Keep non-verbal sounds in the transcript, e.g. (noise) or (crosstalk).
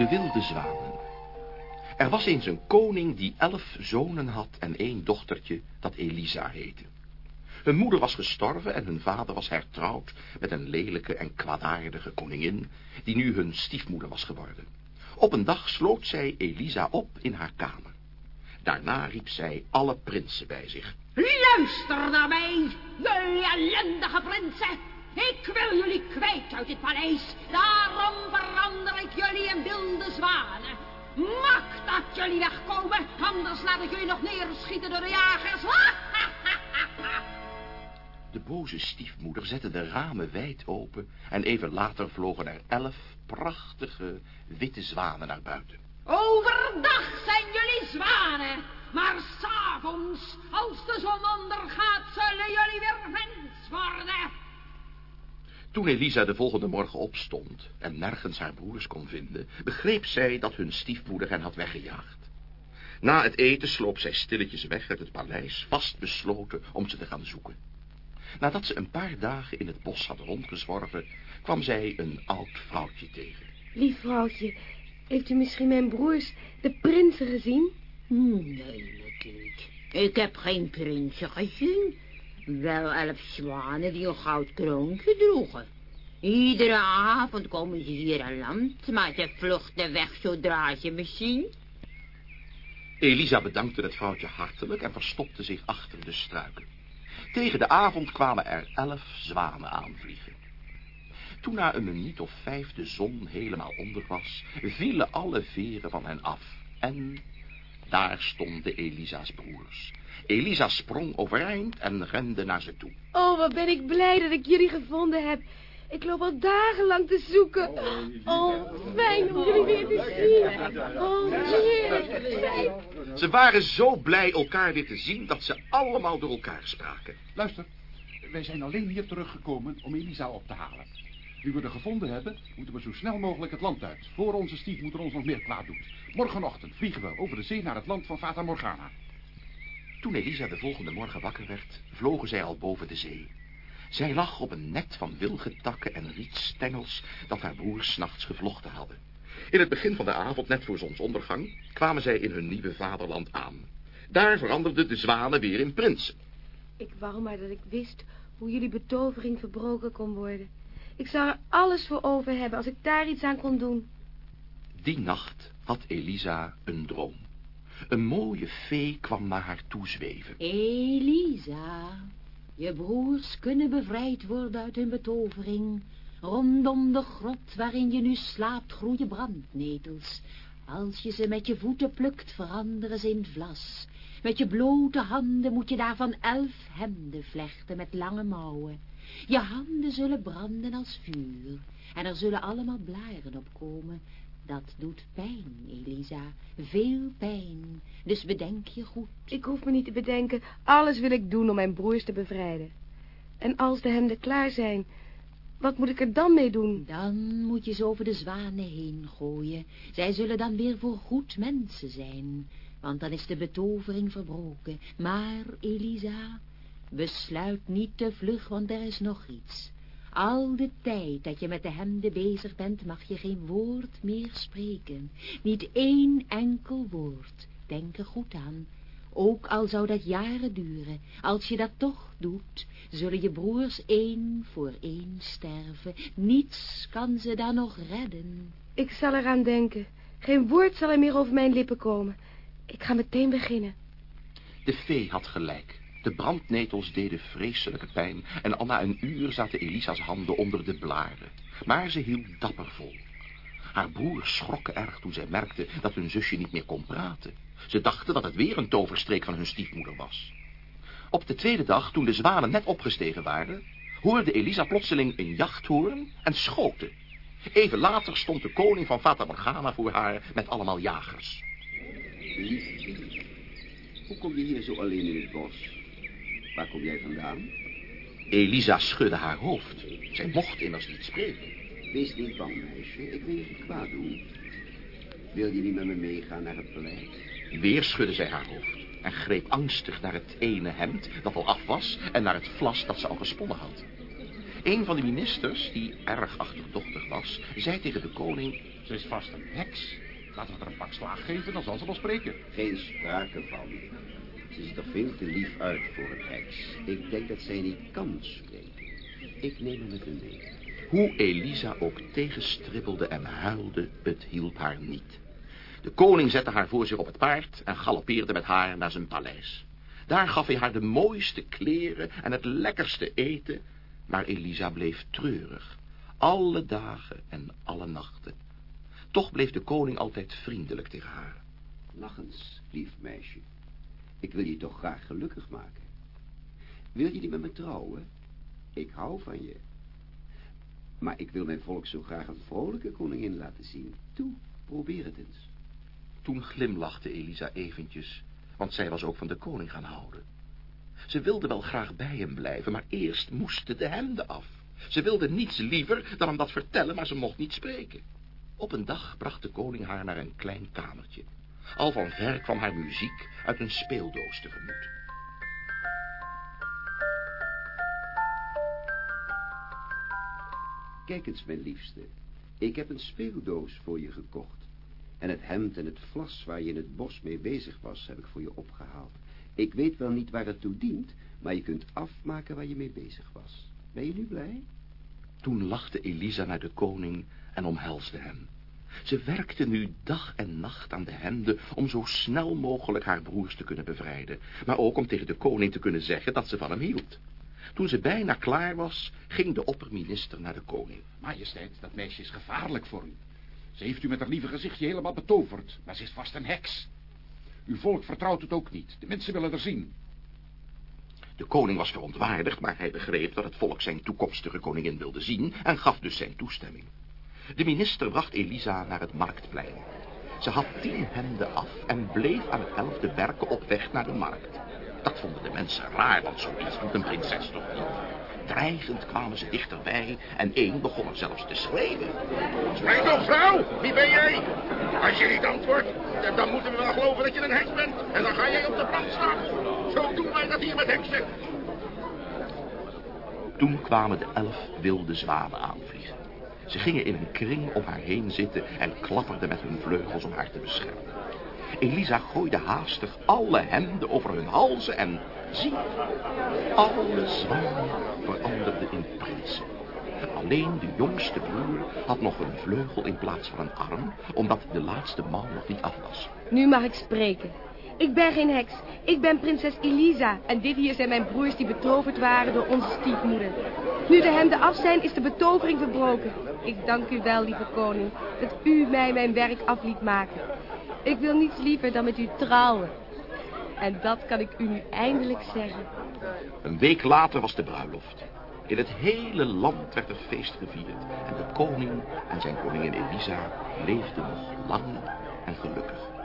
De wilde zwanen. Er was eens een koning die elf zonen had en één dochtertje dat Elisa heette. Hun moeder was gestorven en hun vader was hertrouwd met een lelijke en kwaadaardige koningin, die nu hun stiefmoeder was geworden. Op een dag sloot zij Elisa op in haar kamer. Daarna riep zij alle prinsen bij zich. Luister naar mij, jullie ellendige prinsen. Ik wil jullie kwijt uit dit paleis. Daarom verander ik jullie in wilde zwanen. Maak dat jullie wegkomen, anders laat ik jullie nog neerschieten door de jagers. (laughs) De boze stiefmoeder zette de ramen wijd open en even later vlogen er elf prachtige witte zwanen naar buiten. Overdag zijn jullie zwanen, maar s'avonds, als de zon ondergaat, zullen jullie weer mens worden. Toen Elisa de volgende morgen opstond en nergens haar broers kon vinden, begreep zij dat hun stiefmoeder hen had weggejaagd. Na het eten sloop zij stilletjes weg uit het paleis, vastbesloten om ze te gaan zoeken. Nadat ze een paar dagen in het bos had rondgezworven, kwam zij een oud vrouwtje tegen. Lief vrouwtje, heeft u misschien mijn broers, de prinsen, gezien? Nee, natuurlijk. Ik heb geen prinsen gezien. Wel elf zwanen die een goud kroontje droegen. Iedere avond komen ze hier aan land, maar ze vluchten weg zodra ze me zien. Elisa bedankte het vrouwtje hartelijk en verstopte zich achter de struiken. Tegen de avond kwamen er elf zwanen aanvliegen. Toen na een minuut of vijf de zon helemaal onder was, vielen alle veren van hen af. En daar stonden Elisa's broers. Elisa sprong overeind en rende naar ze toe. Oh, wat ben ik blij dat ik jullie gevonden heb. Ik loop al dagenlang te zoeken. Oh, fijn om jullie weer te zien. Oh, heerlijk, fijn. Ze waren zo blij elkaar weer te zien dat ze allemaal door elkaar spraken. Luister, wij zijn alleen hier teruggekomen om Elisa op te halen. Nu we er gevonden hebben, moeten we zo snel mogelijk het land uit... voor onze stiefmoeder ons nog meer kwaad doet. Morgenochtend vliegen we over de zee naar het land van Fata Morgana. Toen Elisa de volgende morgen wakker werd, vlogen zij al boven de zee. Zij lag op een net van wilgetakken en rietstengels dat haar broers nachts gevlochten hadden. In het begin van de avond, net voor zonsondergang, kwamen zij in hun nieuwe vaderland aan. Daar veranderden de zwanen weer in prinsen. Ik wou maar dat ik wist hoe jullie betovering verbroken kon worden. Ik zou er alles voor over hebben als ik daar iets aan kon doen. Die nacht had Elisa een droom. Een mooie fee kwam naar haar toe zweven. Elisa, je broers kunnen bevrijd worden uit hun betovering. Rondom de grot waarin je nu slaapt groeien brandnetels. Als je ze met je voeten plukt, veranderen ze in vlas. Met je blote handen moet je daarvan elf hemden vlechten met lange mouwen. Je handen zullen branden als vuur. En er zullen allemaal blaren opkomen. Dat doet pijn, Elisa. Veel pijn. Dus bedenk je goed. Ik hoef me niet te bedenken. Alles wil ik doen om mijn broers te bevrijden. En als de hemden klaar zijn, wat moet ik er dan mee doen? Dan moet je ze over de zwanen heen gooien. Zij zullen dan weer voor goed mensen zijn. Want dan is de betovering verbroken. Maar, Elisa, besluit niet te vlug, want er is nog iets. Al de tijd dat je met de hemden bezig bent, mag je geen woord meer spreken. Niet één enkel woord. Denk er goed aan. Ook al zou dat jaren duren, als je dat toch doet, zullen je broers één voor één sterven. Niets kan ze dan nog redden. Ik zal eraan denken. Geen woord zal er meer over mijn lippen komen. Ik ga meteen beginnen. De fee had gelijk. De brandnetels deden vreselijke pijn en al na een uur zaten Elisa's handen onder de blaren. Maar ze hield dapper vol. Haar broers schrokken erg toen zij merkten dat hun zusje niet meer kon praten. Ze dachten dat het weer een toverstreek van hun stiefmoeder was. Op de tweede dag, toen de zwanen net opgestegen waren, hoorde Elisa plotseling een jachthoorn en schoten. Even later stond de koning van Fata Morgana voor haar met allemaal jagers. Liefje, hoe kom je hier zo alleen in het bos? Waar kom jij vandaan? Elisa schudde haar hoofd. Zij mocht immers niet spreken. Wees niet bang, meisje. Ik wil je geen kwaad doen. Wil je niet met me meegaan naar het paleis? Weer schudde zij haar hoofd en greep angstig naar het ene hemd dat al af was en naar het vlas dat ze al gesponnen had. Een van de ministers, die erg achterdochtig was, zei tegen de koning... Ze is vast een heks. Laten we er een pak slaag geven, dan zal ze wel spreken. Geen sprake van. Ze ziet er veel te lief uit voor een heks. Ik denk dat zij niet kan spreken. Ik neem hem met u mee. Hoe Elisa ook tegenstribbelde en huilde, het hielp haar niet. De koning zette haar voor zich op het paard en galoppeerde met haar naar zijn paleis. Daar gaf hij haar de mooiste kleren en het lekkerste eten, maar Elisa bleef treurig, alle dagen en alle nachten. Toch bleef de koning altijd vriendelijk tegen haar. Lach eens, lief meisje. Ik wil je toch graag gelukkig maken. Wil je niet met me trouwen? Ik hou van je. Maar ik wil mijn volk zo graag een vrolijke koningin laten zien. Toe, probeer het eens. Toen glimlachte Elisa eventjes, want zij was ook van de koning gaan houden. Ze wilde wel graag bij hem blijven, maar eerst moesten de hemden af. Ze wilde niets liever dan hem dat vertellen, maar ze mocht niet spreken. Op een dag bracht de koning haar naar een klein kamertje. Al van ver kwam haar muziek uit een speeldoos tegemoet. Kijk eens, mijn liefste. Ik heb een speeldoos voor je gekocht. En het hemd en het vlas waar je in het bos mee bezig was, heb ik voor je opgehaald. Ik weet wel niet waar het toe dient, maar je kunt afmaken waar je mee bezig was. Ben je nu blij? Toen lachte Elisa naar de koning en omhelsde hem. Ze werkte nu dag en nacht aan de hemden om zo snel mogelijk haar broers te kunnen bevrijden, maar ook om tegen de koning te kunnen zeggen dat ze van hem hield. Toen ze bijna klaar was, ging de opperminister naar de koning. Majesteit, dat meisje is gevaarlijk voor u. Ze heeft u met haar lieve gezichtje helemaal betoverd, maar ze is vast een heks. Uw volk vertrouwt het ook niet. De mensen willen er zien. De koning was verontwaardigd, maar hij begreep dat het volk zijn toekomstige koningin wilde zien en gaf dus zijn toestemming. De minister bracht Elisa naar het marktplein. Ze had tien hemden af en bleef aan het elfde werken op weg naar de markt. Dat vonden de mensen raar, want zoiets doet een prinses toch niet. Dreigend kwamen ze dichterbij en één begon er zelfs te schreeuwen. Spreek op, vrouw! Wie ben jij? Als je niet antwoordt, dan moeten we wel geloven dat je een heks bent. En dan ga jij op de brandstapel. Zo doen wij dat hier met heksen. Toen kwamen de elf wilde zwanen aanvliegen. Ze gingen in een kring om haar heen zitten en klapperden met hun vleugels om haar te beschermen. Elisa gooide haastig alle hemden over hun halzen en zie, alle zwanen veranderden in prinsen. Alleen de jongste broer had nog een vleugel in plaats van een arm, omdat de laatste man nog niet af was. Nu mag ik spreken. Ik ben geen heks. Ik ben prinses Elisa. En dit hier zijn mijn broers die betoverd waren door onze stiefmoeder. Nu de hemden af zijn, is de betovering verbroken. Ik dank u wel, lieve koning, dat u mij mijn werk af liet maken. Ik wil niets liever dan met u trouwen. En dat kan ik u nu eindelijk zeggen. Een week later was de bruiloft. In het hele land werd er feest gevierd. En de koning en zijn koningin Elisa leefden nog lang en gelukkig.